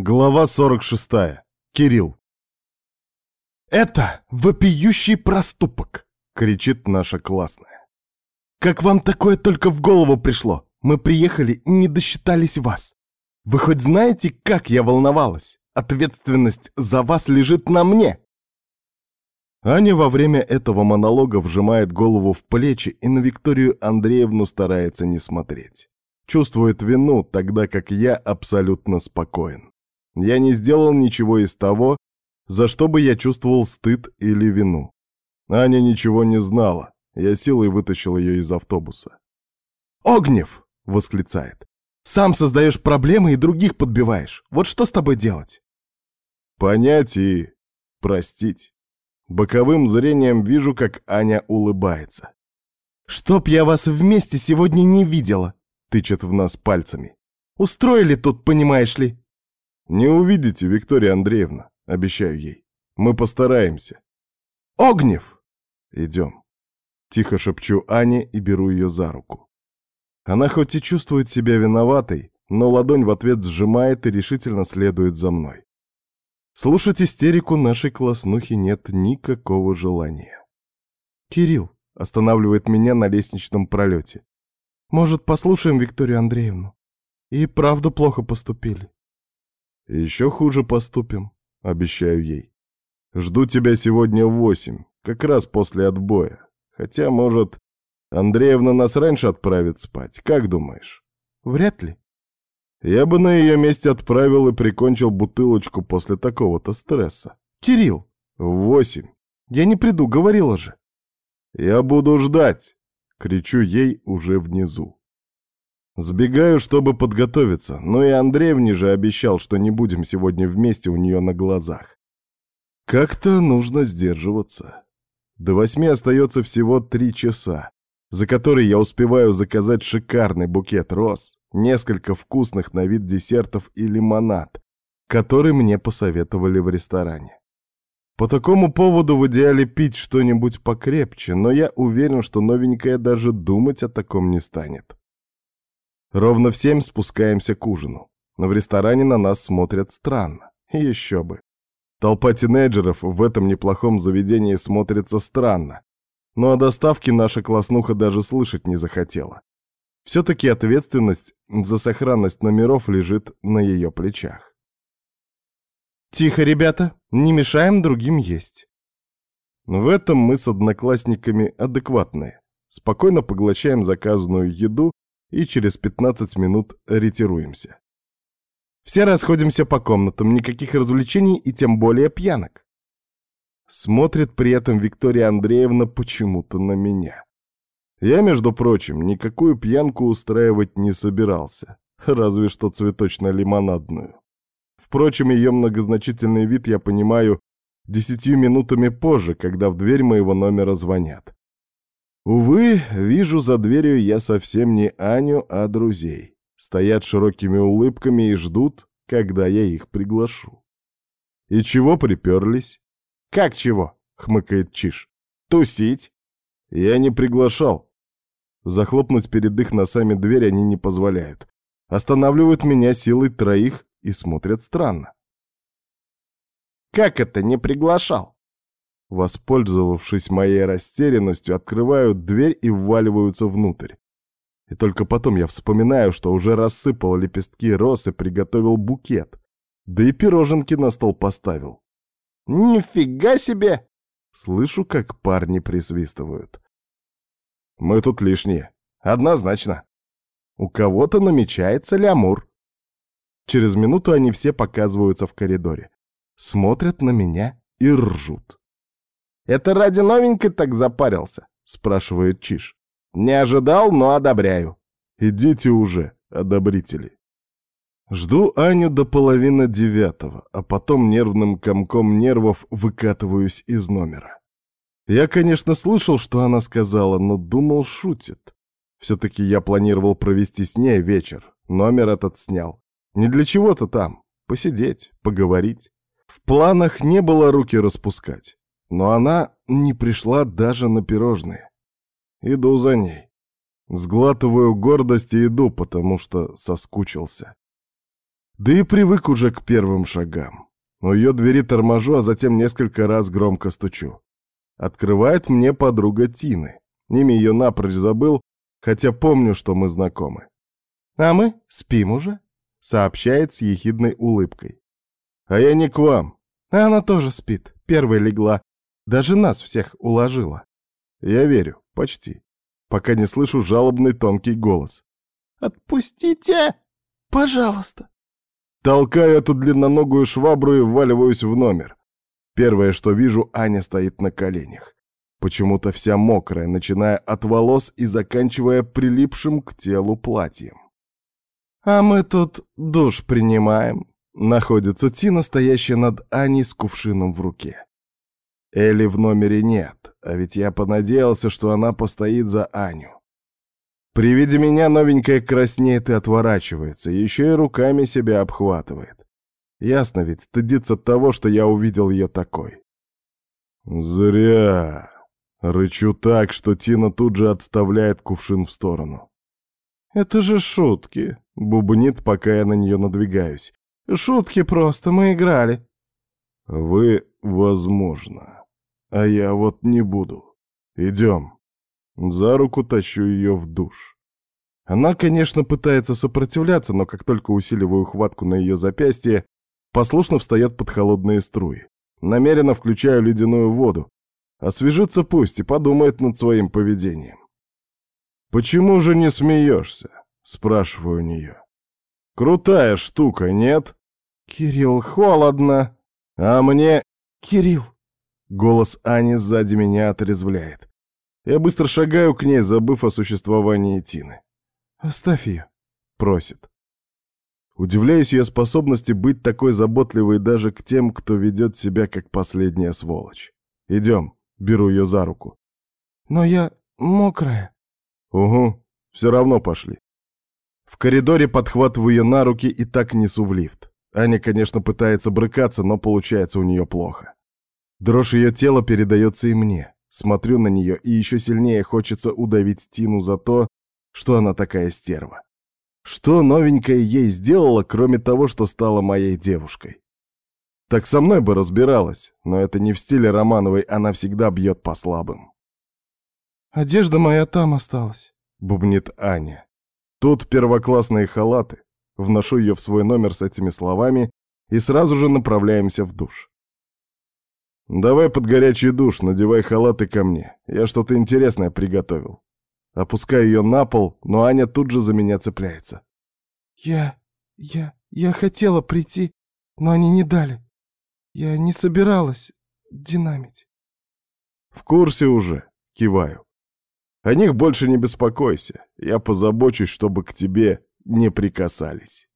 Глава 46. Кирилл. «Это вопиющий проступок!» — кричит наша классная. «Как вам такое только в голову пришло? Мы приехали и не досчитались вас. Вы хоть знаете, как я волновалась? Ответственность за вас лежит на мне!» Аня во время этого монолога вжимает голову в плечи и на Викторию Андреевну старается не смотреть. Чувствует вину, тогда как я абсолютно спокоен. Я не сделал ничего из того, за что бы я чувствовал стыд или вину. Аня ничего не знала. Я силой вытащил ее из автобуса. «Огнев!» — восклицает. «Сам создаешь проблемы и других подбиваешь. Вот что с тобой делать?» Понять и простить. Боковым зрением вижу, как Аня улыбается. «Чтоб я вас вместе сегодня не видела!» — тычет в нас пальцами. «Устроили тут, понимаешь ли?» «Не увидите, Виктория Андреевна, обещаю ей. Мы постараемся». «Огнев!» «Идем». Тихо шепчу Ане и беру ее за руку. Она хоть и чувствует себя виноватой, но ладонь в ответ сжимает и решительно следует за мной. Слушать истерику нашей класснухи нет никакого желания. «Кирилл», — останавливает меня на лестничном пролете. «Может, послушаем Викторию Андреевну? И правда плохо поступили. Еще хуже поступим, обещаю ей. Жду тебя сегодня в восемь, как раз после отбоя. Хотя, может, Андреевна нас раньше отправит спать, как думаешь? Вряд ли. Я бы на ее месте отправил и прикончил бутылочку после такого-то стресса. Кирилл! Восемь. Я не приду, говорила же. Я буду ждать, кричу ей уже внизу. Сбегаю, чтобы подготовиться, но и Андреевне же обещал, что не будем сегодня вместе у нее на глазах. Как-то нужно сдерживаться. До восьми остается всего три часа, за которые я успеваю заказать шикарный букет роз, несколько вкусных на вид десертов и лимонад, который мне посоветовали в ресторане. По такому поводу в идеале пить что-нибудь покрепче, но я уверен, что новенькая даже думать о таком не станет. Ровно в семь спускаемся к ужину. Но в ресторане на нас смотрят странно. еще бы. Толпа тинейджеров в этом неплохом заведении смотрится странно. Но о доставке наша класснуха даже слышать не захотела. Все-таки ответственность за сохранность номеров лежит на ее плечах. «Тихо, ребята, не мешаем другим есть». В этом мы с одноклассниками адекватные. Спокойно поглощаем заказанную еду и через 15 минут ретируемся. Все расходимся по комнатам, никаких развлечений и тем более пьянок. Смотрит при этом Виктория Андреевна почему-то на меня. Я, между прочим, никакую пьянку устраивать не собирался, разве что цветочно-лимонадную. Впрочем, ее многозначительный вид я понимаю десятью минутами позже, когда в дверь моего номера звонят. Увы, вижу за дверью я совсем не Аню, а друзей. Стоят широкими улыбками и ждут, когда я их приглашу. И чего приперлись? Как чего? хмыкает Чиш. Тусить? Я не приглашал. Захлопнуть перед их носами дверь они не позволяют. Останавливают меня силой троих и смотрят странно. Как это не приглашал? Воспользовавшись моей растерянностью, открывают дверь и вваливаются внутрь. И только потом я вспоминаю, что уже рассыпал лепестки роз и приготовил букет. Да и пироженки на стол поставил. «Нифига себе!» Слышу, как парни присвистывают. «Мы тут лишние. Однозначно. У кого-то намечается лямур». Через минуту они все показываются в коридоре. Смотрят на меня и ржут. Это ради новенькой так запарился?» — спрашивает Чиш. «Не ожидал, но одобряю». «Идите уже, одобрители». Жду Аню до половины девятого, а потом нервным комком нервов выкатываюсь из номера. Я, конечно, слышал, что она сказала, но думал, шутит. Все-таки я планировал провести с ней вечер. Номер этот снял. Не для чего-то там. Посидеть, поговорить. В планах не было руки распускать. Но она не пришла даже на пирожные. Иду за ней. Сглатываю гордость и иду, потому что соскучился. Да и привык уже к первым шагам. У ее двери торможу, а затем несколько раз громко стучу. Открывает мне подруга Тины. Имя ее напрочь забыл, хотя помню, что мы знакомы. «А мы спим уже», — сообщает с ехидной улыбкой. «А я не к вам». Она тоже спит, первой легла. Даже нас всех уложила. Я верю, почти. Пока не слышу жалобный тонкий голос. «Отпустите! Пожалуйста!» Толкаю эту длинноногую швабру и вваливаюсь в номер. Первое, что вижу, Аня стоит на коленях. Почему-то вся мокрая, начиная от волос и заканчивая прилипшим к телу платьем. «А мы тут душ принимаем», — находится Тина, стоящая над Аней с кувшином в руке. Элли в номере нет, а ведь я понадеялся, что она постоит за Аню. При виде меня новенькая краснеет и отворачивается, еще и руками себя обхватывает. Ясно ведь, стыдится того, что я увидел ее такой. Зря. Рычу так, что Тина тут же отставляет кувшин в сторону. «Это же шутки», — бубнит, пока я на нее надвигаюсь. «Шутки просто, мы играли». «Вы, возможно. А я вот не буду. Идем». За руку тащу ее в душ. Она, конечно, пытается сопротивляться, но как только усиливаю хватку на ее запястье, послушно встает под холодные струи. Намеренно включаю ледяную воду. Освежится пусть и подумает над своим поведением. «Почему же не смеешься?» — спрашиваю у нее. «Крутая штука, нет?» «Кирилл, холодно!» «А мне...» «Кирилл!» Голос Ани сзади меня отрезвляет. Я быстро шагаю к ней, забыв о существовании Тины. «Оставь ее», — просит. Удивляюсь ее способности быть такой заботливой даже к тем, кто ведет себя как последняя сволочь. «Идем», — беру ее за руку. «Но я мокрая». «Угу, все равно пошли». В коридоре подхватываю ее на руки и так несу в лифт. Аня, конечно, пытается брыкаться, но получается у нее плохо. Дрожь ее тела передается и мне. Смотрю на нее, и еще сильнее хочется удавить Тину за то, что она такая стерва. Что новенькая ей сделала, кроме того, что стала моей девушкой? Так со мной бы разбиралась, но это не в стиле Романовой, она всегда бьет по слабым. «Одежда моя там осталась», — бубнит Аня. Тут первоклассные халаты. Вношу ее в свой номер с этими словами и сразу же направляемся в душ. «Давай под горячий душ, надевай халаты ко мне. Я что-то интересное приготовил». Опускаю ее на пол, но Аня тут же за меня цепляется. «Я... я... я хотела прийти, но они не дали. Я не собиралась динамить». «В курсе уже», — киваю. «О них больше не беспокойся. Я позабочусь, чтобы к тебе не прикасались».